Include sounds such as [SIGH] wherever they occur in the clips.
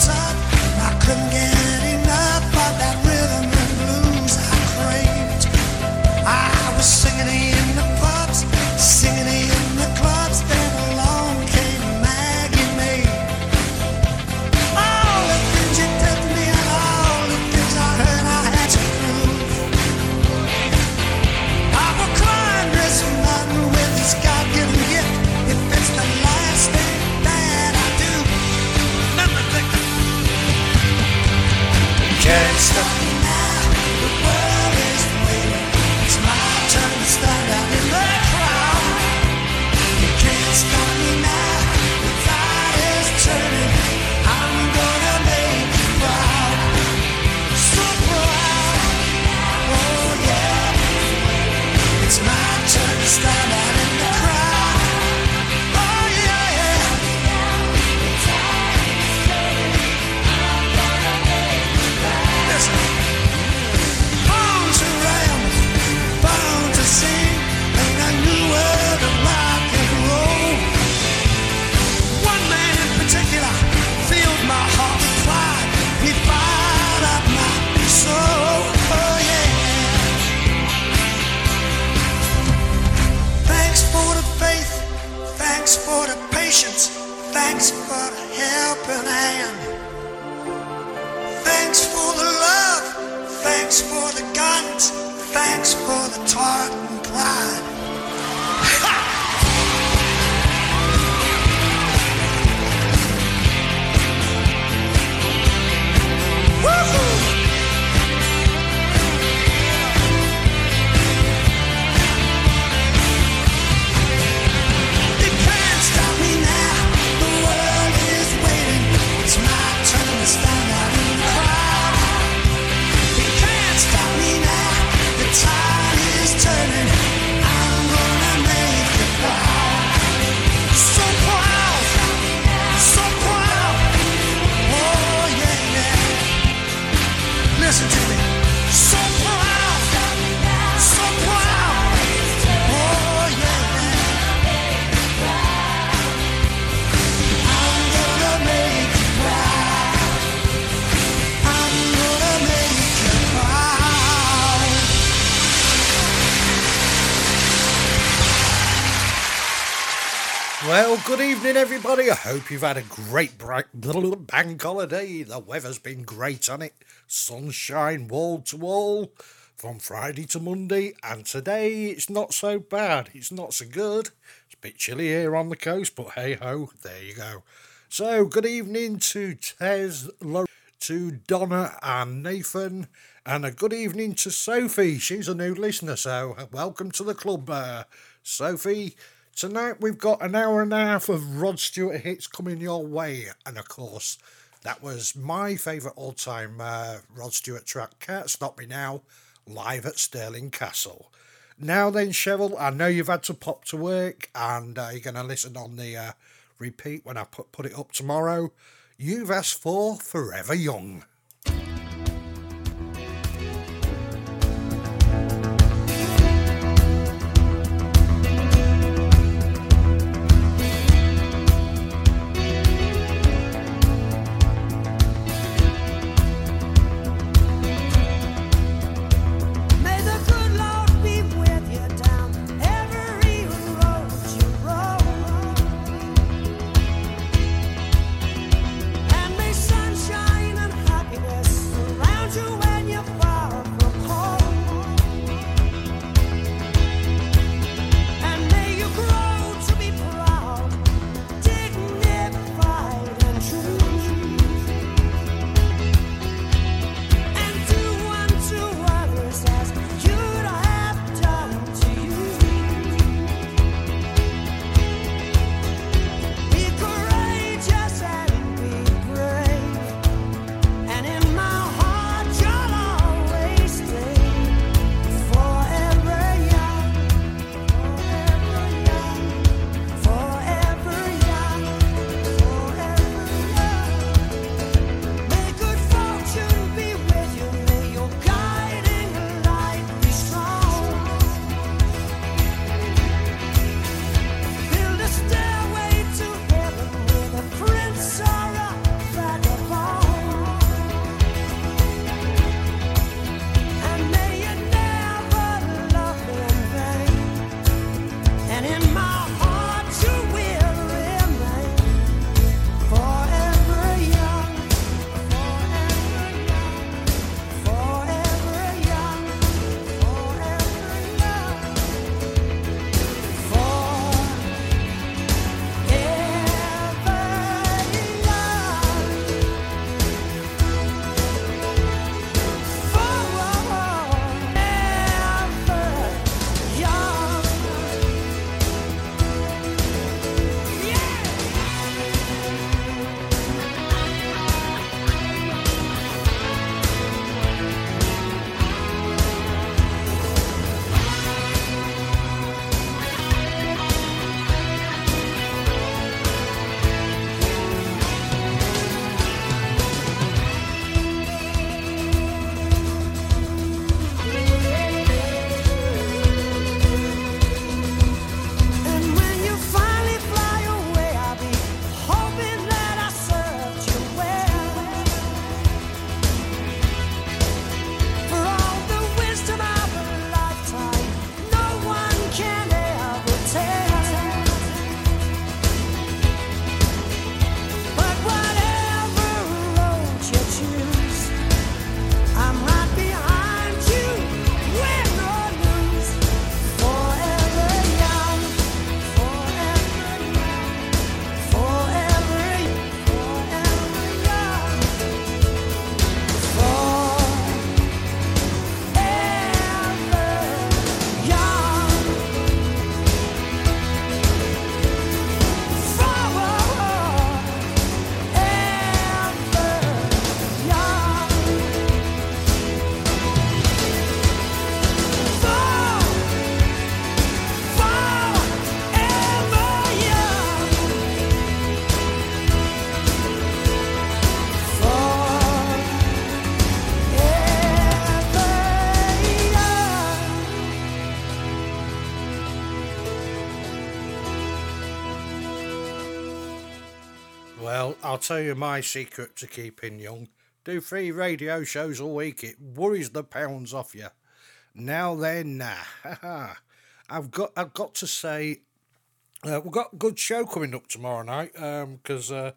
time I couldn't get Thanks for the guns, thanks for the tartan pride. Ha! turn everybody. I hope you've had a great bright [LAUGHS] little bank holiday. The weather's been great on it. Sunshine wall to wall from Friday to Monday, and today it's not so bad. It's not so good. It's a bit chilly here on the coast, but hey ho, there you go. So, good evening to Tez, to Donna and Nathan, and a good evening to Sophie. She's a new listener, so welcome to the club, uh, Sophie. Tonight we've got an hour and a half of Rod Stewart hits coming your way, and of course, that was my favourite all time uh, Rod Stewart track, Can't Stop Me Now, live at Stirling Castle. Now then, Cheryl, I know you've had to pop to work and uh, you're going to listen on the uh, repeat when I put, put it up tomorrow. You've asked for Forever Young. Well, I'll tell you my secret to keeping young. Do three radio shows a week, it worries the pounds off you. Now then, nah. [LAUGHS] I've got I've got to say, uh, we've got a good show coming up tomorrow night because um, uh,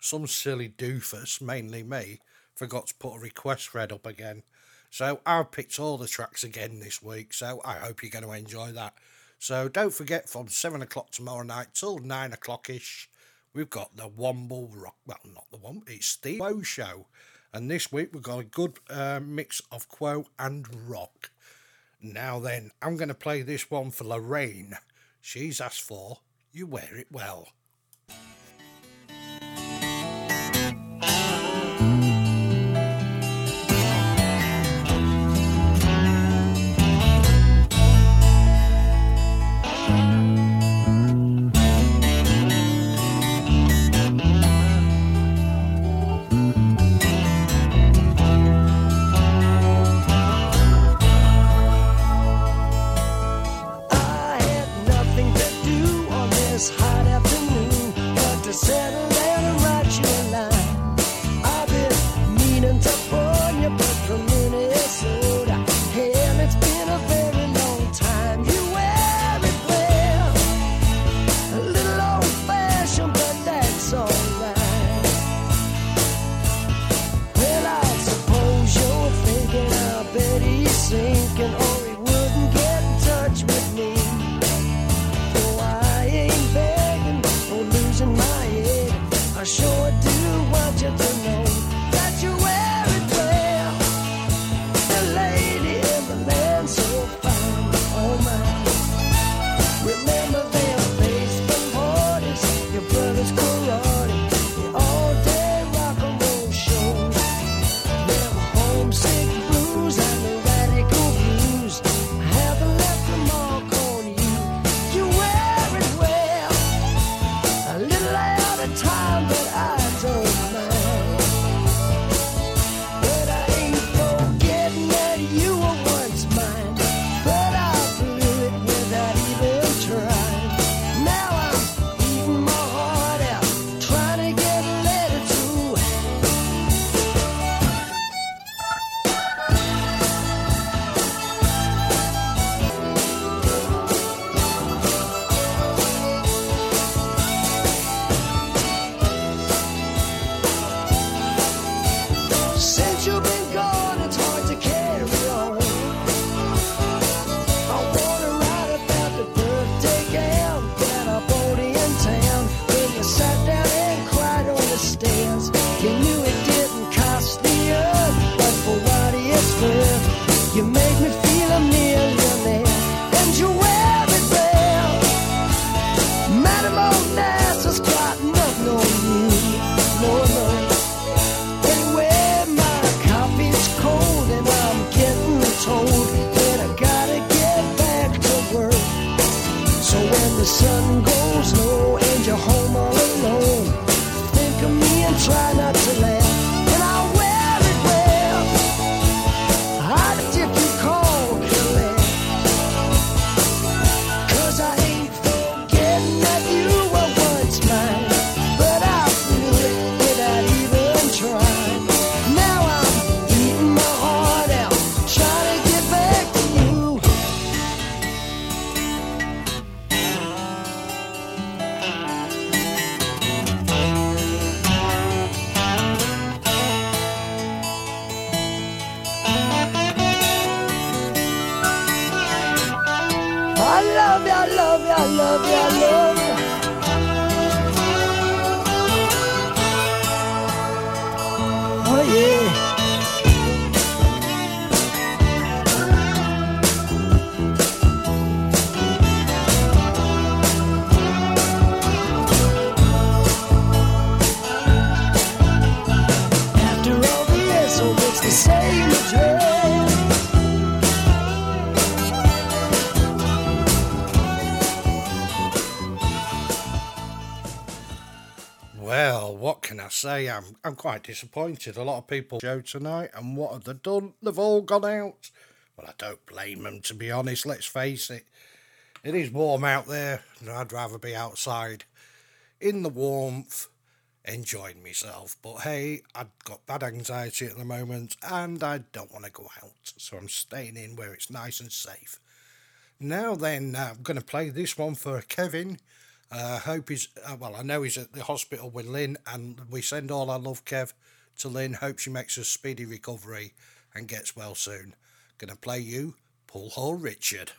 some silly doofus, mainly me, forgot to put a request thread up again. So I've picked all the tracks again this week, so I hope you're going to enjoy that. So don't forget from 7 o'clock tomorrow night till 9 o'clock ish, we've got the Womble Rock. Well, not the one, it's the Quo Show. And this week we've got a good uh, mix of Quo and rock. Now then, I'm going to play this one for Lorraine. She's asked for You Wear It Well. Say I'm I'm quite disappointed. A lot of people show tonight, and what have they done? They've all gone out. Well, I don't blame them, to be honest. Let's face it, it is warm out there, and I'd rather be outside in the warmth, enjoying myself. But hey, I've got bad anxiety at the moment and I don't want to go out, so I'm staying in where it's nice and safe. Now then, uh, I'm going to play this one for Kevin. I uh, hope he's, uh, well, I know he's at the hospital with Lynn, and we send all our love, Kev, to Lynn. Hope she makes a speedy recovery and gets well soon. Gonna play you, Pull Hole Richard.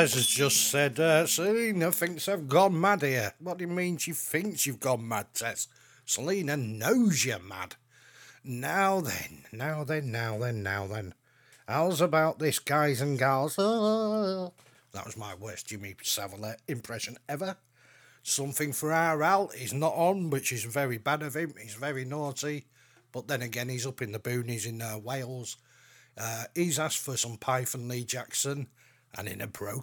Tez has just said, uh, Selena thinks I've gone mad here. What do you mean she thinks you've gone mad, Tez? Selena knows you're mad. Now then, now then, now then, now then. How's about this, guys and gals? Uh, that was my worst Jimmy Savile impression ever. Something for our Al. He's not on, which is very bad of him. He's very naughty. But then again, he's up in the boonies in uh, Wales. Uh, he's asked for some Python Lee Jackson and in a bro.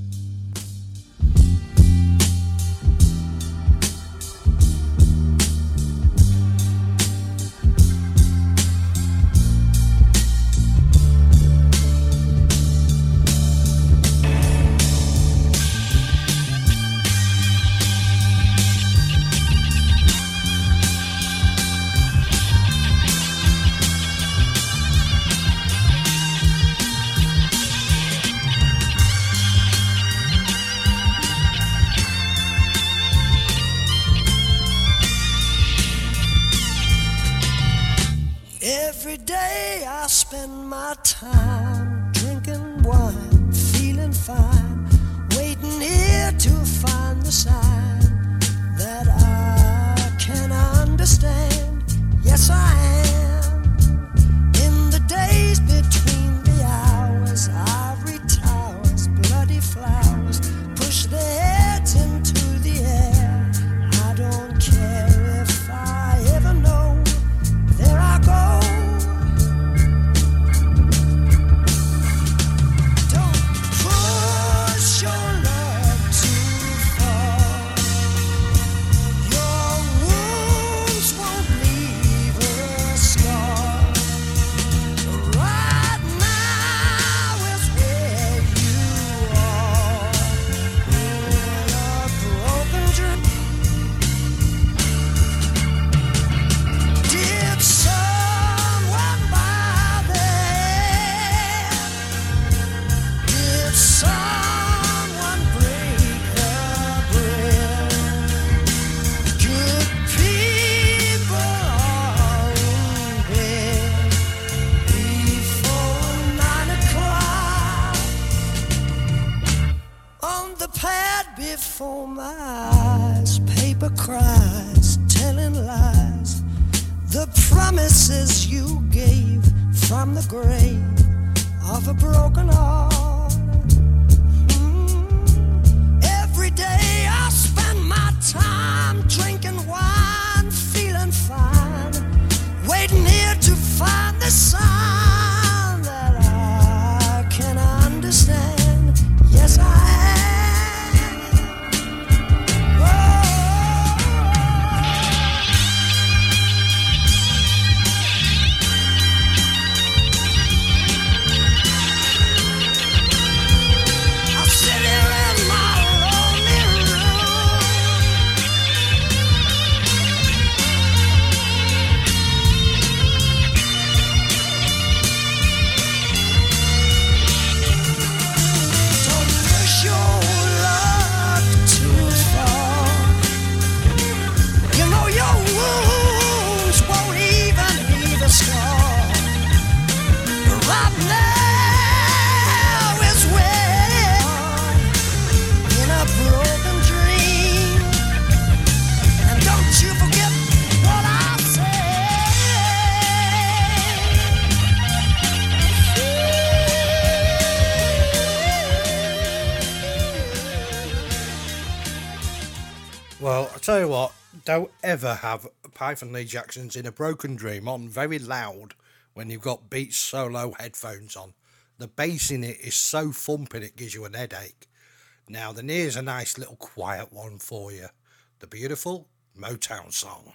ever have Python Lee Jackson's In a Broken Dream on very loud when you've got Beats Solo headphones on. The bass in it is so thumping it gives you an headache. Now, then here's a nice little quiet one for you the beautiful Motown song.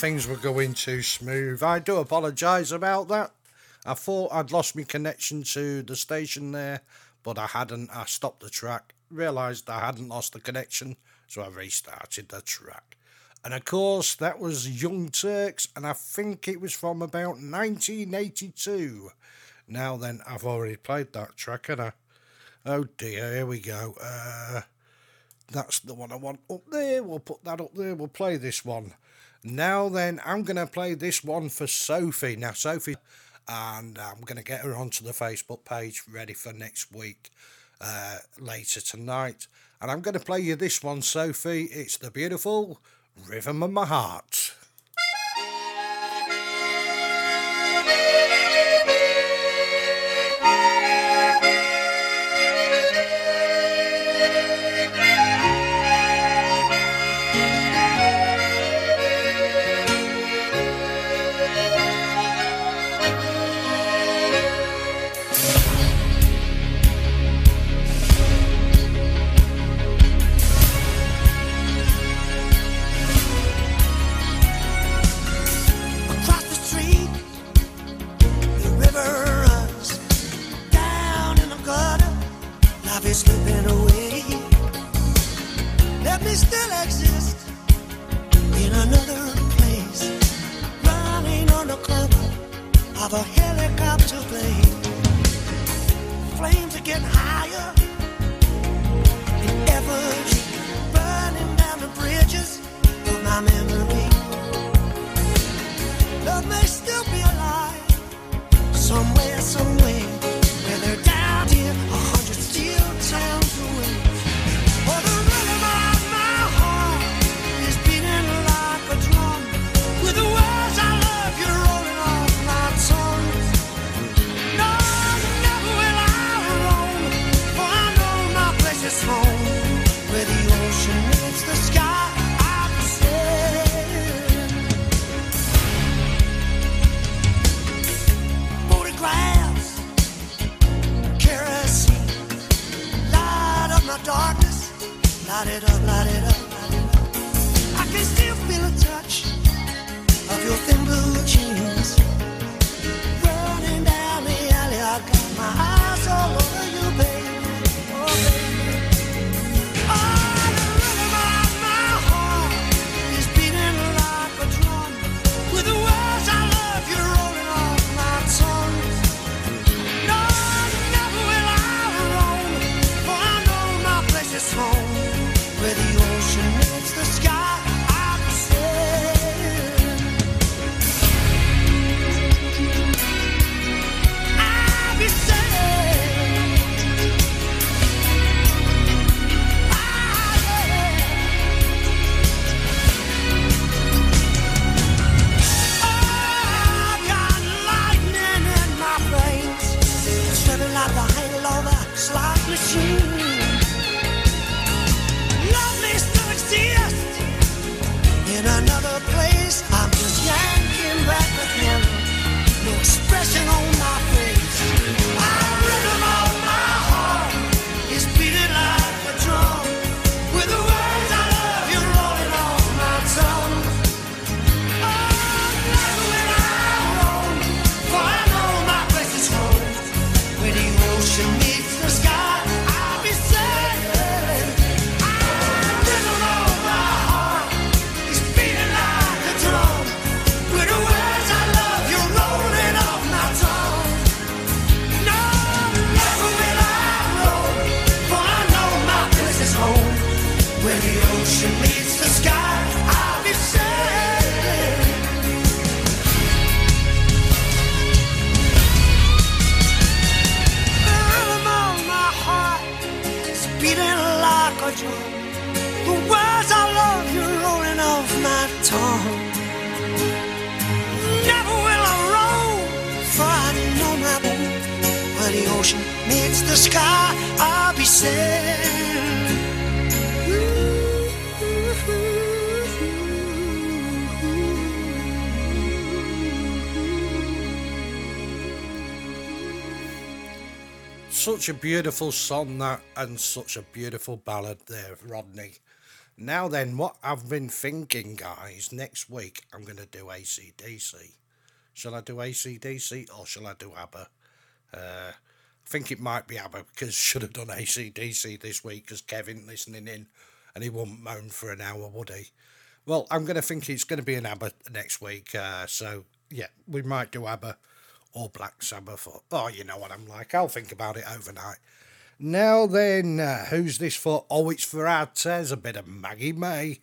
Things were going too smooth. I do apologise about that. I thought I'd lost my connection to the station there, but I hadn't. I stopped the track, realised I hadn't lost the connection, so I restarted the track. And of course, that was Young Turks, and I think it was from about 1982. Now then, I've already played that track, and I. Oh dear, here we go. Uh, that's the one I want up there. We'll put that up there. We'll play this one. Now then, I'm going to play this one for Sophie. Now, Sophie, and I'm going to get her onto the Facebook page ready for next week, uh, later tonight. And I'm going to play you this one, Sophie. It's the beautiful Rhythm of My Heart. Such a beautiful song that and such a beautiful ballad there, Rodney. Now then, what I've been thinking, guys, next week I'm going to do ACDC. Shall I do ACDC or shall I do ABBA? Uh, I think it might be ABBA because [LAUGHS] should have done ACDC this week because Kevin listening in and he wouldn't moan for an hour, would he? Well, I'm going to think it's going to be an ABBA next week. Uh, so, yeah, we might do ABBA or Black Sabbath. Or, oh, you know what I'm like. I'll think about it overnight. Now then, uh, who's this for? Oh, it's for our Tez, a bit of Maggie May.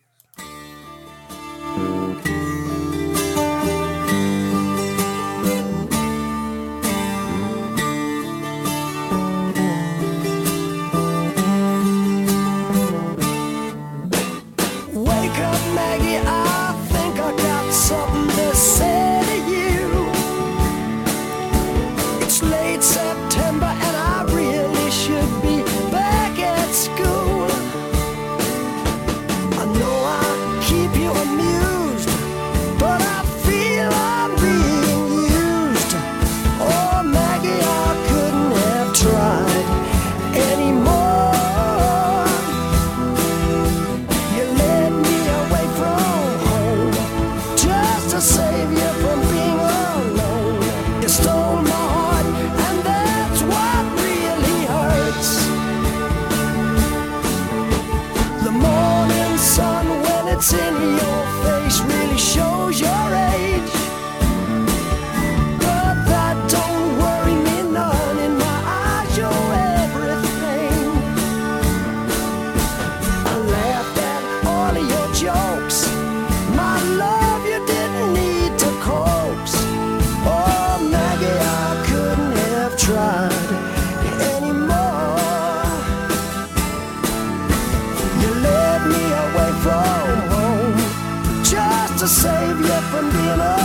Save you from being a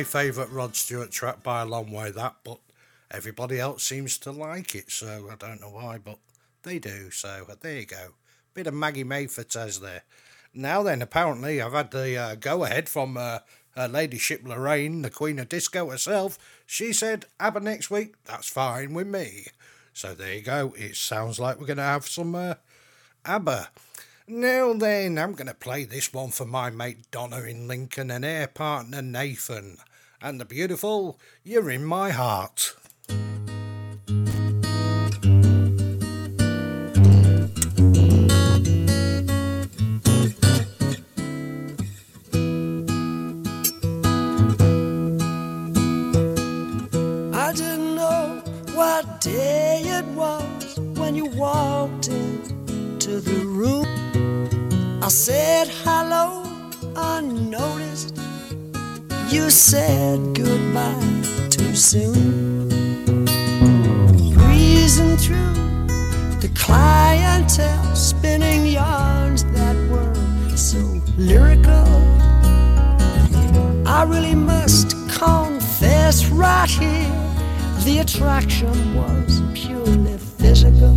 my favourite Rod Stewart track by a long way, that, but everybody else seems to like it, so I don't know why, but they do, so there you go. Bit of Maggie May for Tez there. Now then, apparently, I've had the uh, go ahead from uh, her ladyship Lorraine, the Queen of Disco herself. She said, ABBA next week, that's fine with me. So there you go. It sounds like we're going to have some uh, ABBA. Now then, I'm going to play this one for my mate Donna in Lincoln and air partner Nathan. And the beautiful You're in My Heart. I didn't know what day it was when you walked into the room. I said hello unnoticed. You said goodbye too soon. Breezing through the clientele, spinning yarns that were so lyrical. I really must confess right here the attraction was purely physical.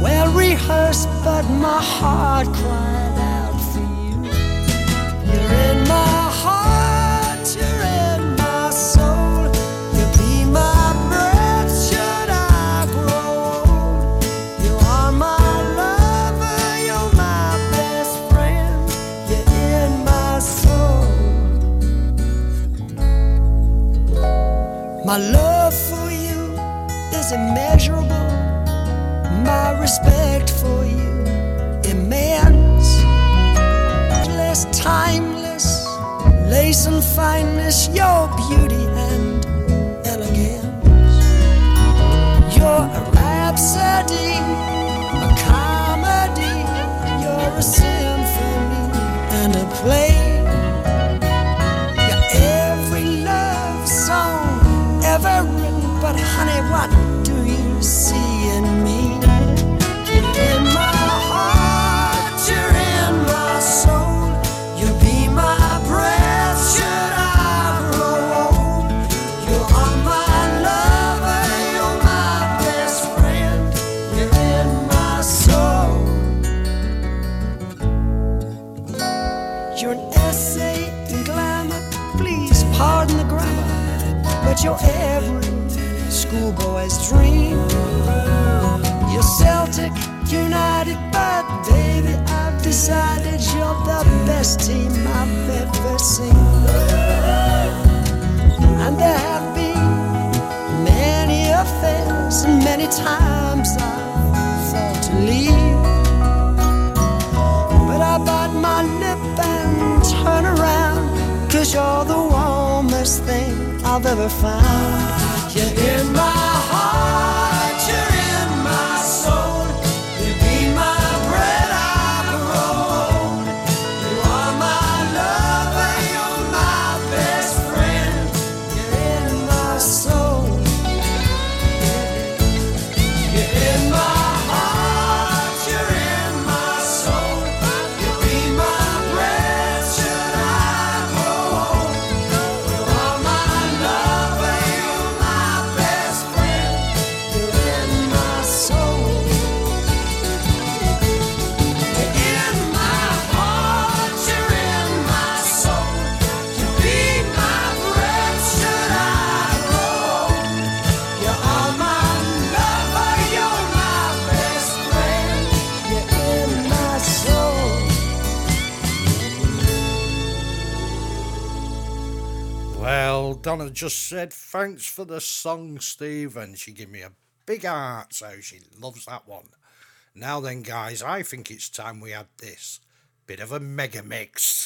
well rehearsed, but my heart cried out for you. You're in my heart, just said, Thanks for the song, Steve. And she gave me a big heart, so she loves that one. Now then, guys, I think it's time we had this bit of a mega mix.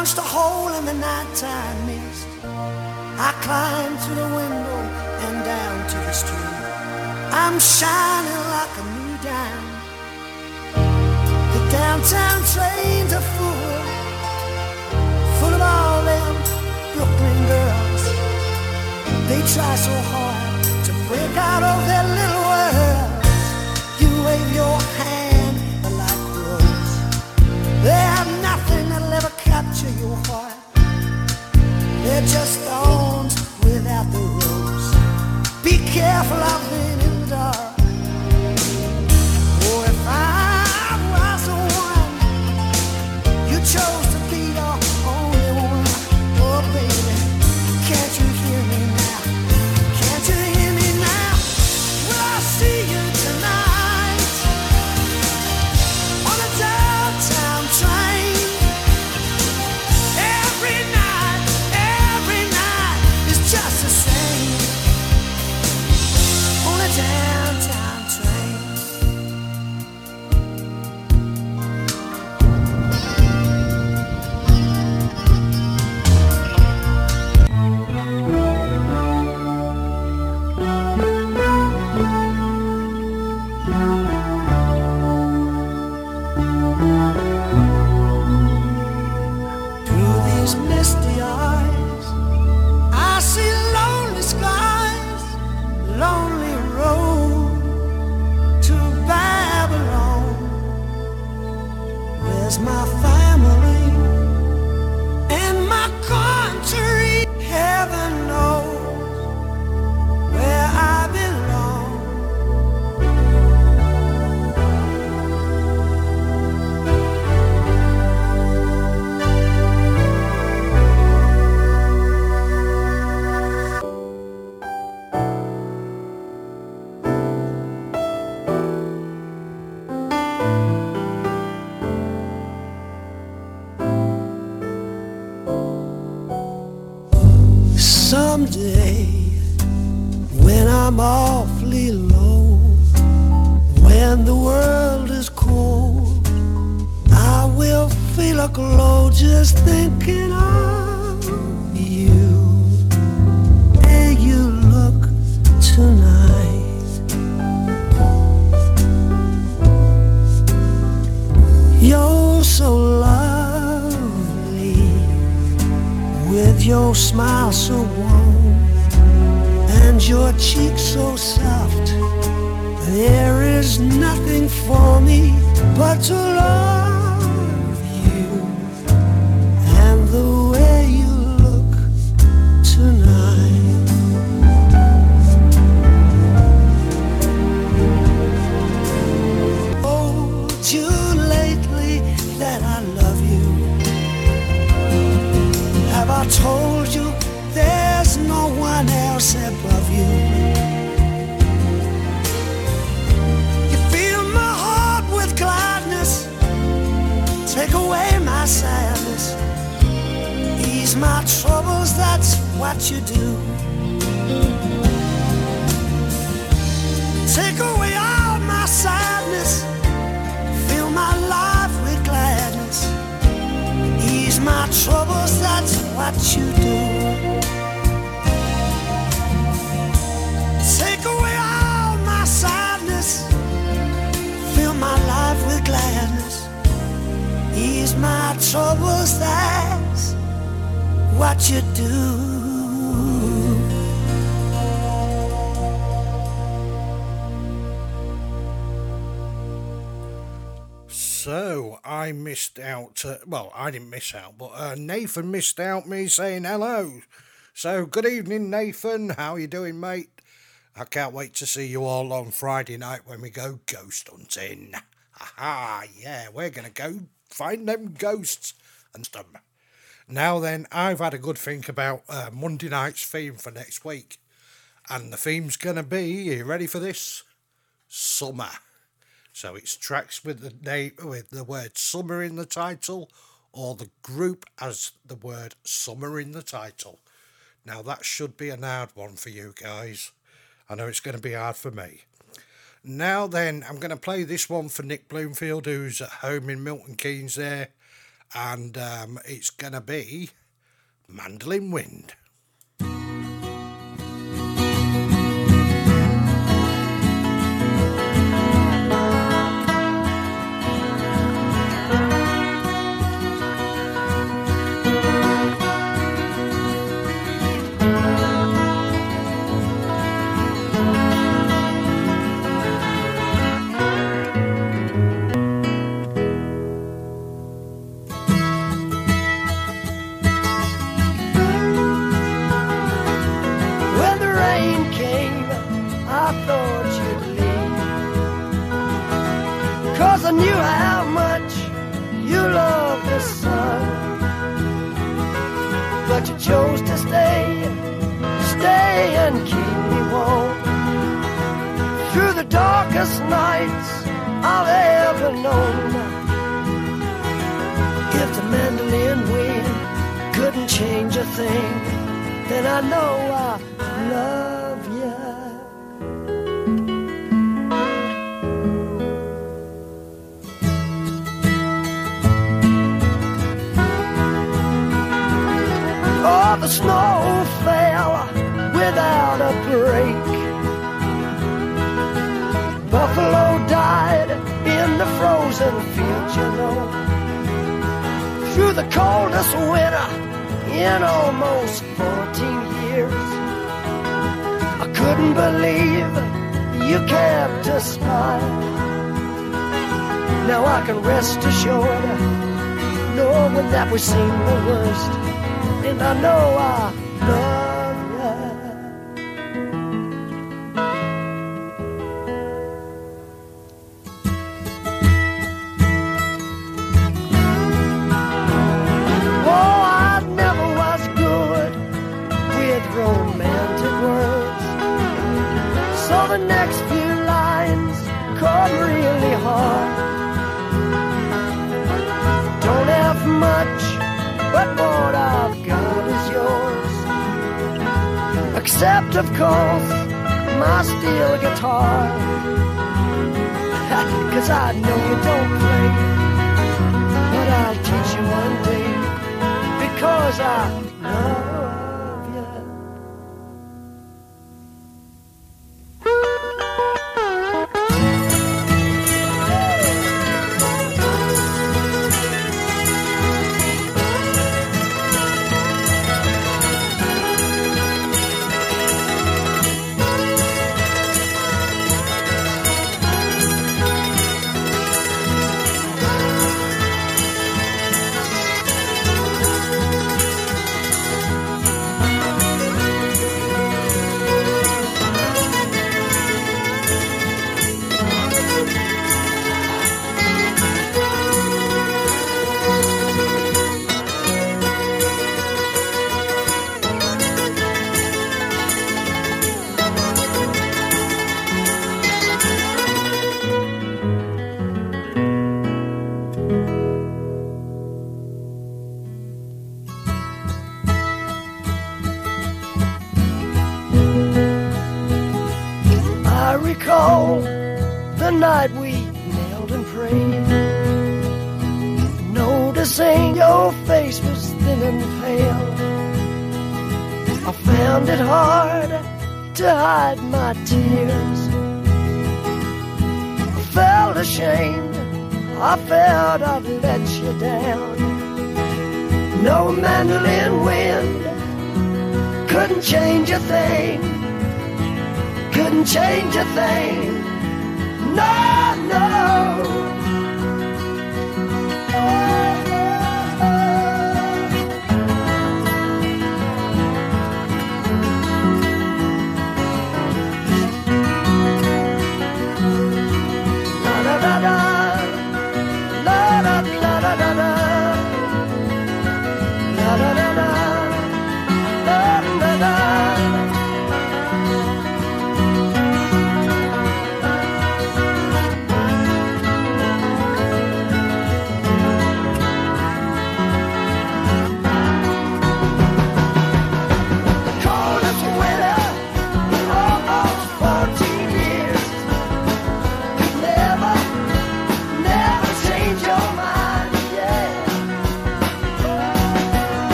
punched a hole in the nighttime mist. I climbed through the window and down to the street. I'm shining like a new dime. The downtown trains are full, full of all them Brooklyn girls. They try so hard to break out of their little worlds. You wave your your heart. They're just stones without the rose. Be careful of this. Just thinking of you. Hey, you look tonight. You're so lovely with your smile so warm and your cheeks so soft. There is nothing for me but to love what you do. Take away all my sadness, fill my life with gladness ease my troubles, that's what you do. Take away all my sadness, fill my life with gladness, ease my troubles, that's what you do. So I missed out. Uh, well, I didn't miss out, but uh, Nathan missed out me saying hello. So good evening, Nathan. How are you doing, mate? I can't wait to see you all on Friday night when we go ghost hunting. Aha, yeah, we're gonna go find them ghosts and stuff. Now then, I've had a good think about uh, Monday night's theme for next week, and the theme's gonna be. you ready for this? Summer. So it's tracks with the name with the word summer in the title, or the group has the word summer in the title. Now that should be an hard one for you guys. I know it's going to be hard for me. Now then, I'm going to play this one for Nick Bloomfield, who's at home in Milton Keynes there, and um, it's going to be Mandolin Wind.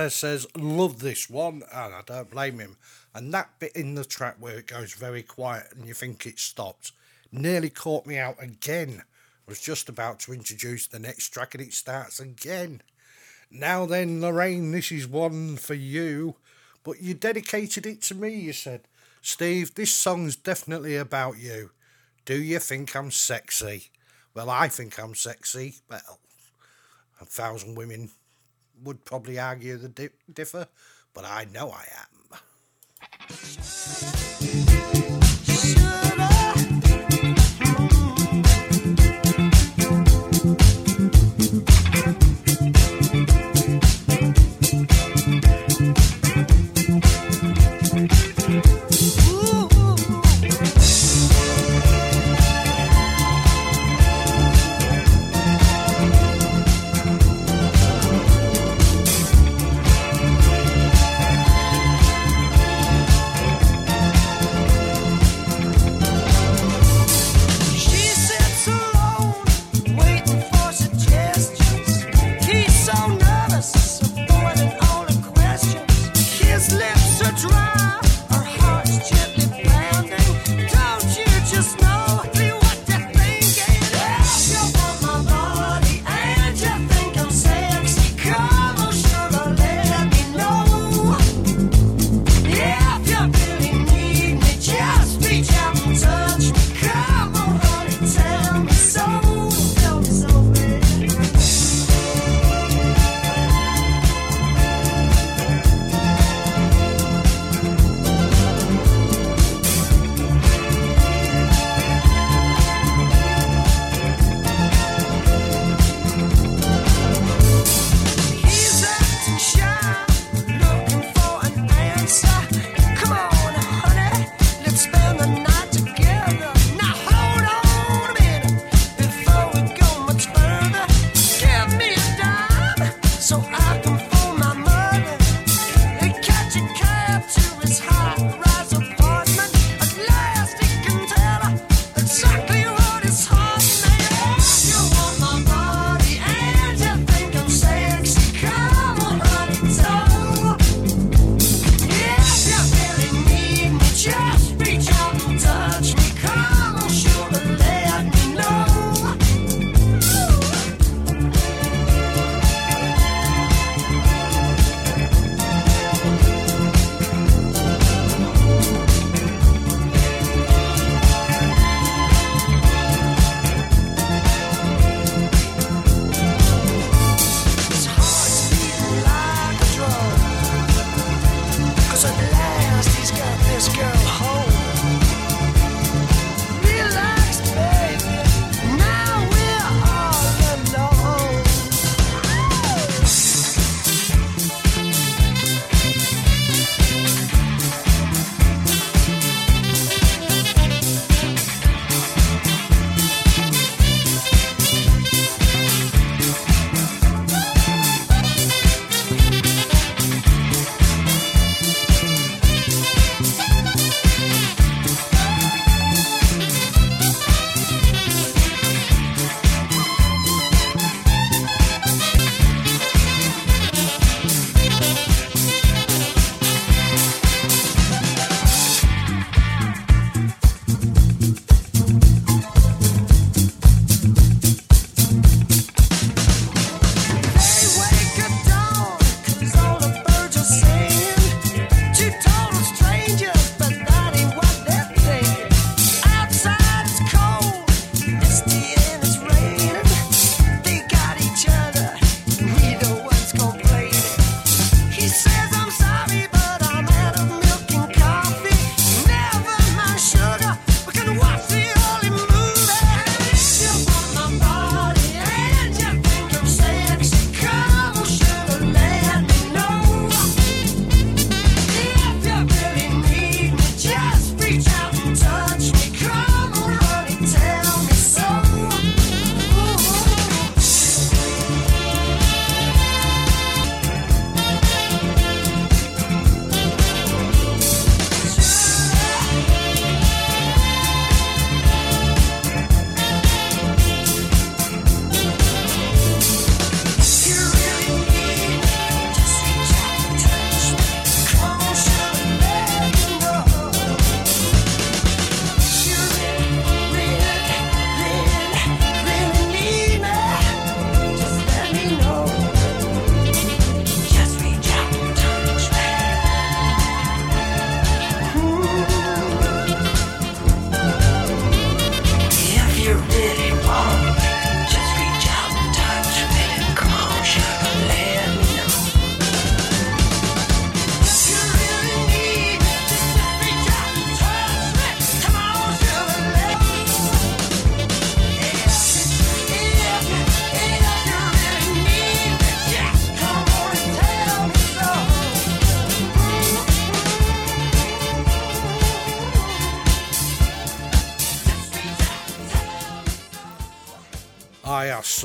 You. Yeah, Tez says, love this one, and I don't blame him. And that bit in the track where it goes very quiet and you think it stopped nearly caught me out again. I was just about to introduce the next track and it starts again. Now then, Lorraine, this is one for you, but you dedicated it to me, you said. Steve, this song's definitely about you. Do you think I'm sexy? Well, I think I'm sexy. Well, a thousand women would probably argue the di- differ, but I know I am.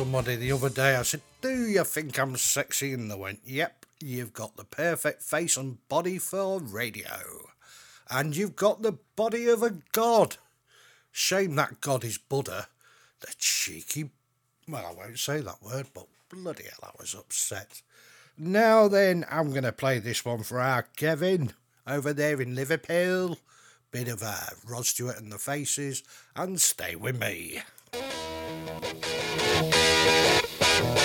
Somebody the other day, I said, Do you think I'm sexy? And they went, Yep, you've got the perfect face and body for radio. And you've got the body of a god. Shame that god is Buddha. The cheeky. Well, I won't say that word, but bloody hell, I was upset. Now then, I'm going to play this one for our Kevin over there in Liverpool. Bit of a Rod Stewart and the Faces, and stay with me. Yeah.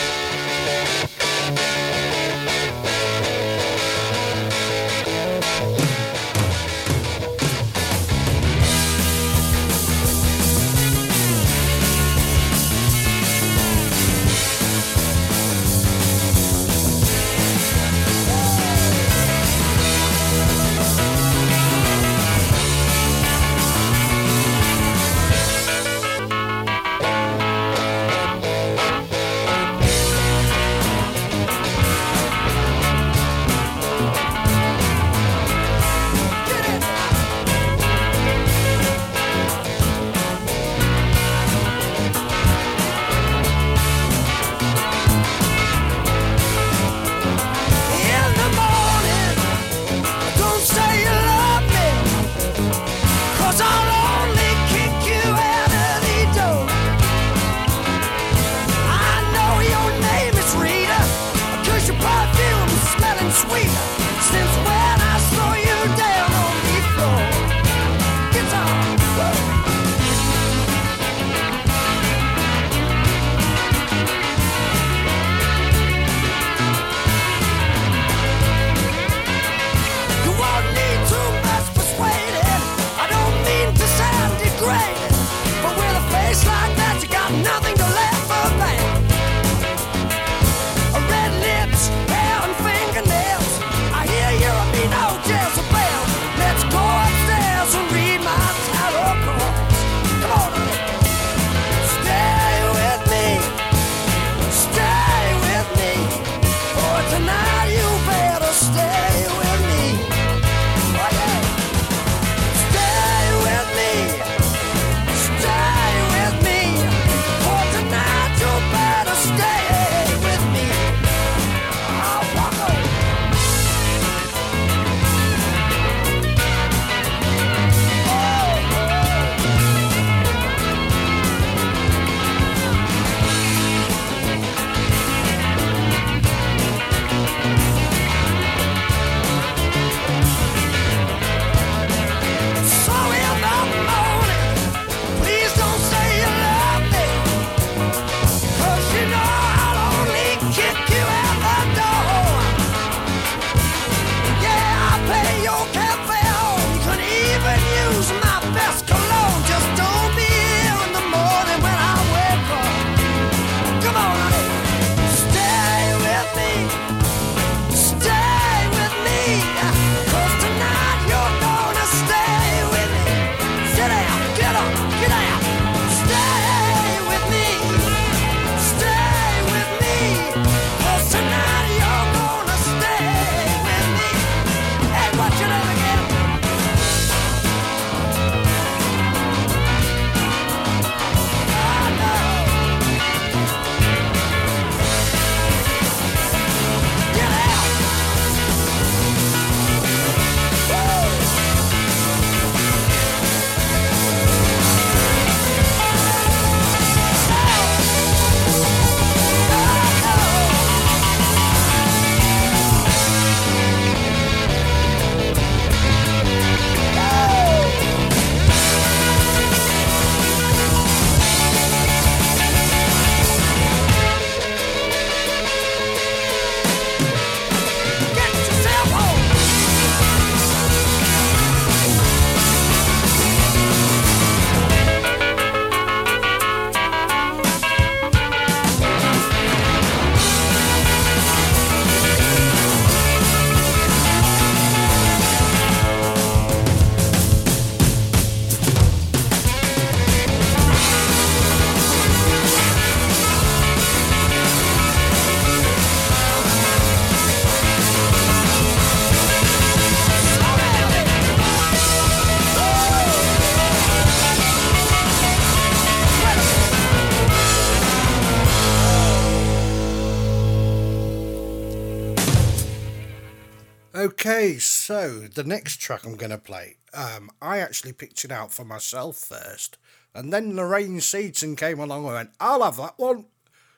So the next track I'm going to play, um, I actually picked it out for myself first, and then Lorraine Seaton came along and went, I'll have that one.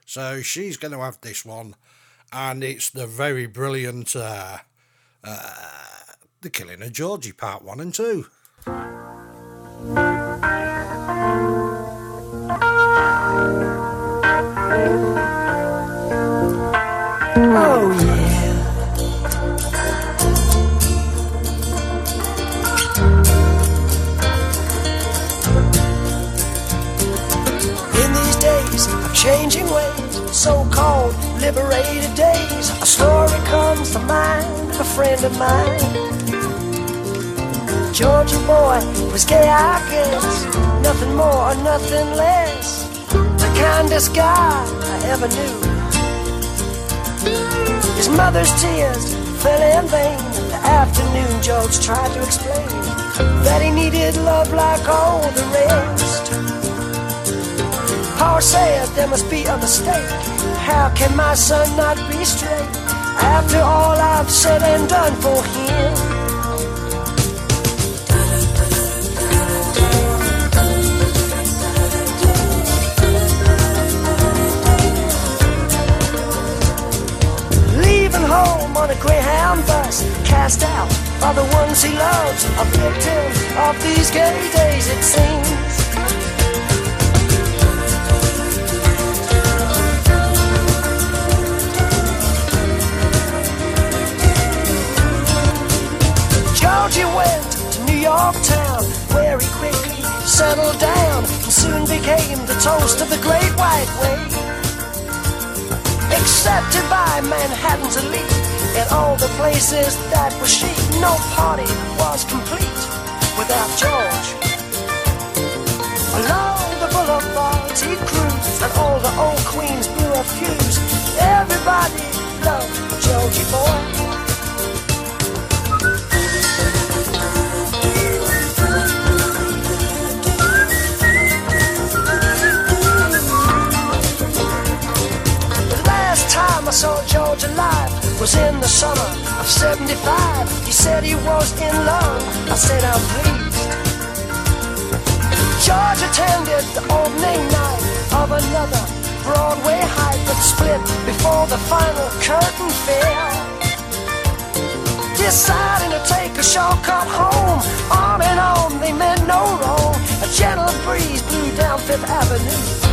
So she's going to have this one, and it's the very brilliant uh, uh, The Killing of Georgie, Part 1 and 2. Oh, yeah. Changing ways, so called liberated days, a story comes to mind a friend of mine. Georgie boy was gay, I guess, nothing more, or nothing less. The kindest guy I ever knew. His mother's tears fell in vain. The afternoon George tried to explain that he needed love like all the rest. Paul said there must be a mistake. How can my son not be straight after all I've said and done for him? Leaving home on a Greyhound bus, cast out by the ones he loves, a victim of these gay days, it seems. Georgie went to New York town, where he quickly settled down and soon became the toast of the Great White Way. Accepted by Manhattan's elite in all the places that were chic, no party was complete without George. Along the boulevards he'd cruise, and all the old queens blew a fuse. Everybody loved Georgie boy. Saw George alive was in the summer of 75. He said he was in love. I said, I'm pleased. George attended the opening night of another Broadway hype that split before the final curtain fell. Deciding to take a shortcut home, on and on, they meant no wrong. A gentle breeze blew down Fifth Avenue.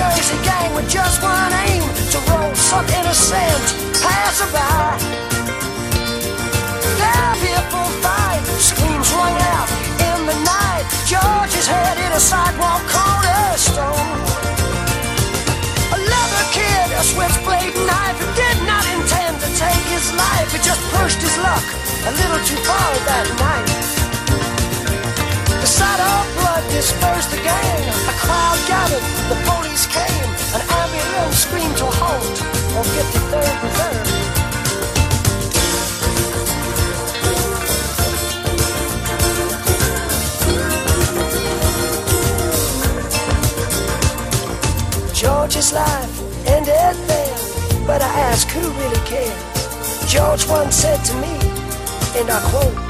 Jersey gang with just one aim to roll some innocent passerby. Their fearful fight, screams rung out in the night. George's head hit a sidewalk cornerstone. A leather kid, a switchblade knife, who did not intend to take his life. He just pushed his luck a little too far that night. Sight blood dispersed gang. A crowd gathered, the police came. An ambulance screamed to halt on 53rd and 3rd. George's life ended there, but I ask who really cares. George once said to me, and I quote,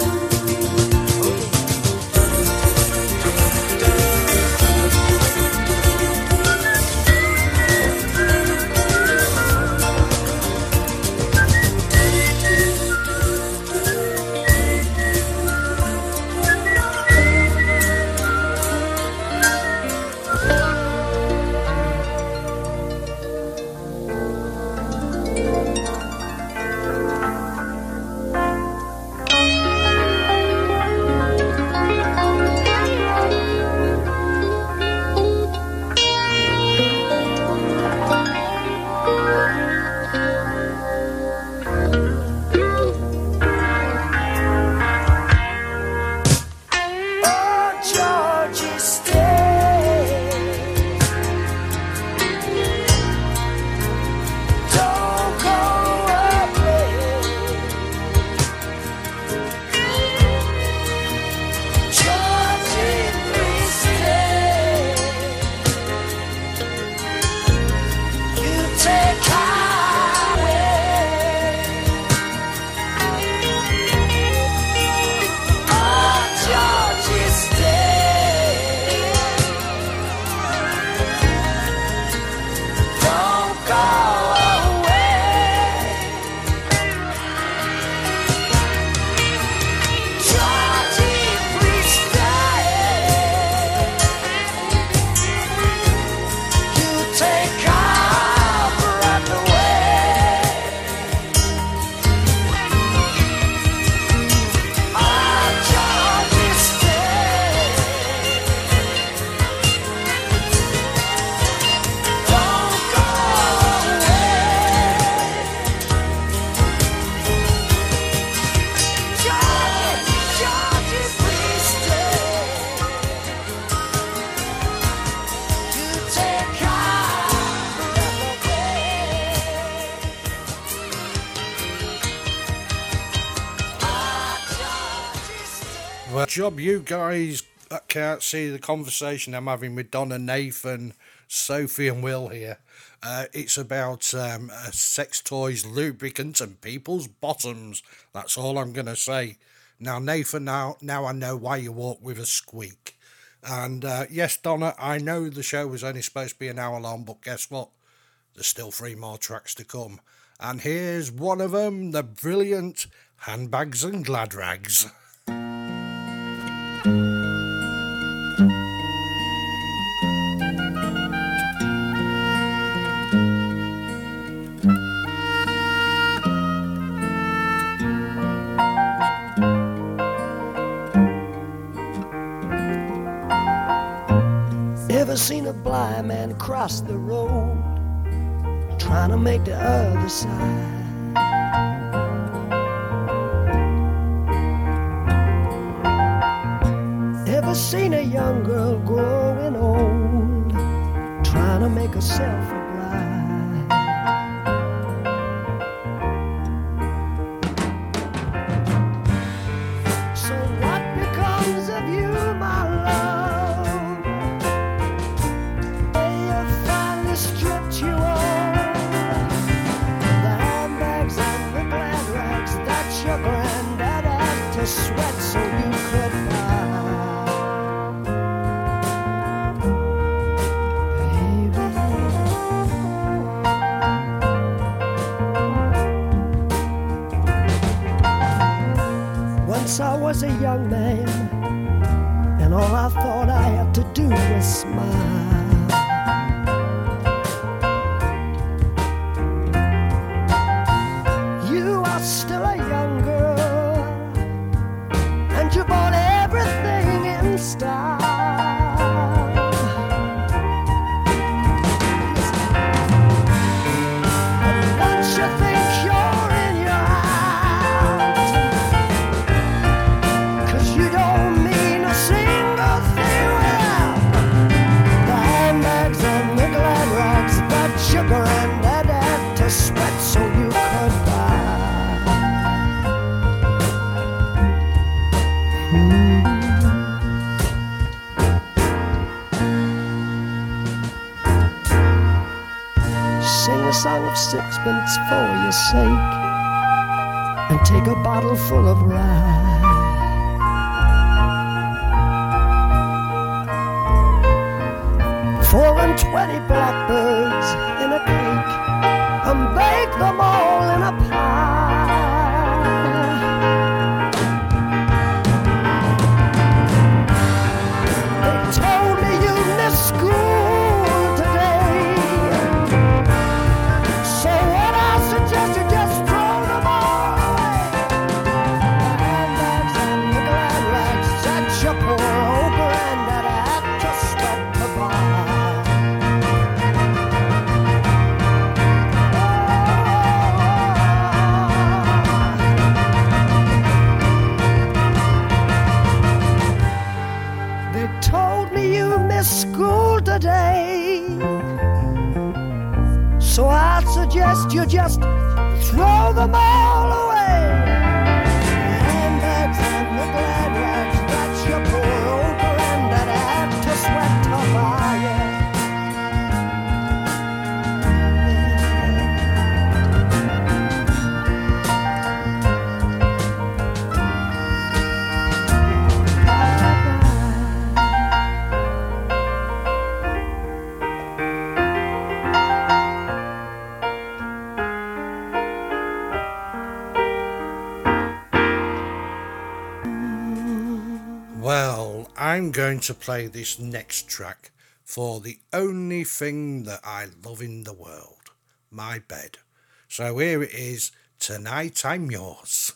Job, you guys can't see the conversation I'm having with Donna, Nathan, Sophie, and Will here. Uh, it's about um, uh, sex toys, lubricants, and people's bottoms. That's all I'm going to say. Now, Nathan, now, now I know why you walk with a squeak. And uh, yes, Donna, I know the show was only supposed to be an hour long, but guess what? There's still three more tracks to come. And here's one of them the brilliant Handbags and Glad Rags. [LAUGHS] man cross the road trying to make the other side? Ever seen a young girl growing old trying to make herself was a young man, bottle full of rye. To play this next track for the only thing that I love in the world my bed. So here it is Tonight I'm Yours.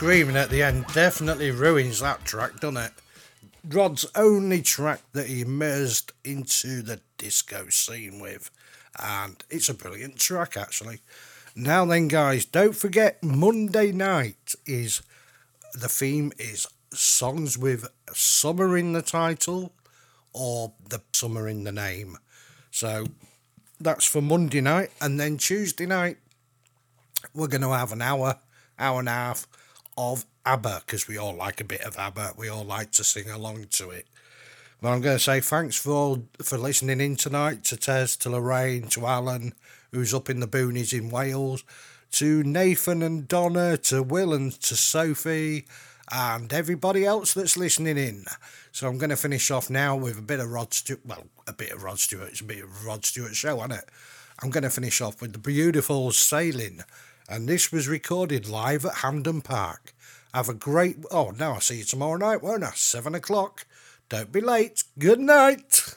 Screaming at the end definitely ruins that track, doesn't it? Rod's only track that he immersed into the disco scene with, and it's a brilliant track actually. Now then, guys, don't forget Monday night is the theme is songs with summer in the title or the summer in the name. So that's for Monday night, and then Tuesday night we're going to have an hour, hour and a half of ABBA because we all like a bit of ABBA. We all like to sing along to it. But I'm going to say thanks for all, for listening in tonight to Tez, to Lorraine, to Alan, who's up in the boonies in Wales, to Nathan and Donna, to Will and to Sophie, and everybody else that's listening in. So I'm going to finish off now with a bit of Rod Stewart. Well, a bit of Rod Stewart. It's a bit of Rod Stewart show, isn't it? I'm going to finish off with the beautiful Sailing. And this was recorded live at Hampden Park. Have a great. Oh, now I'll see you tomorrow night, won't I? Seven o'clock. Don't be late. Good night.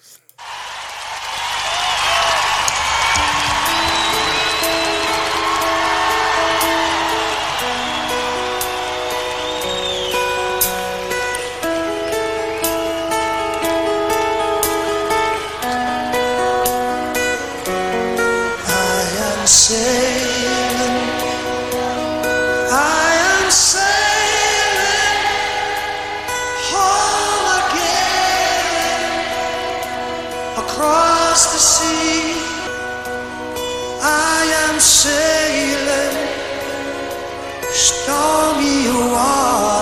Sailing stormy waters.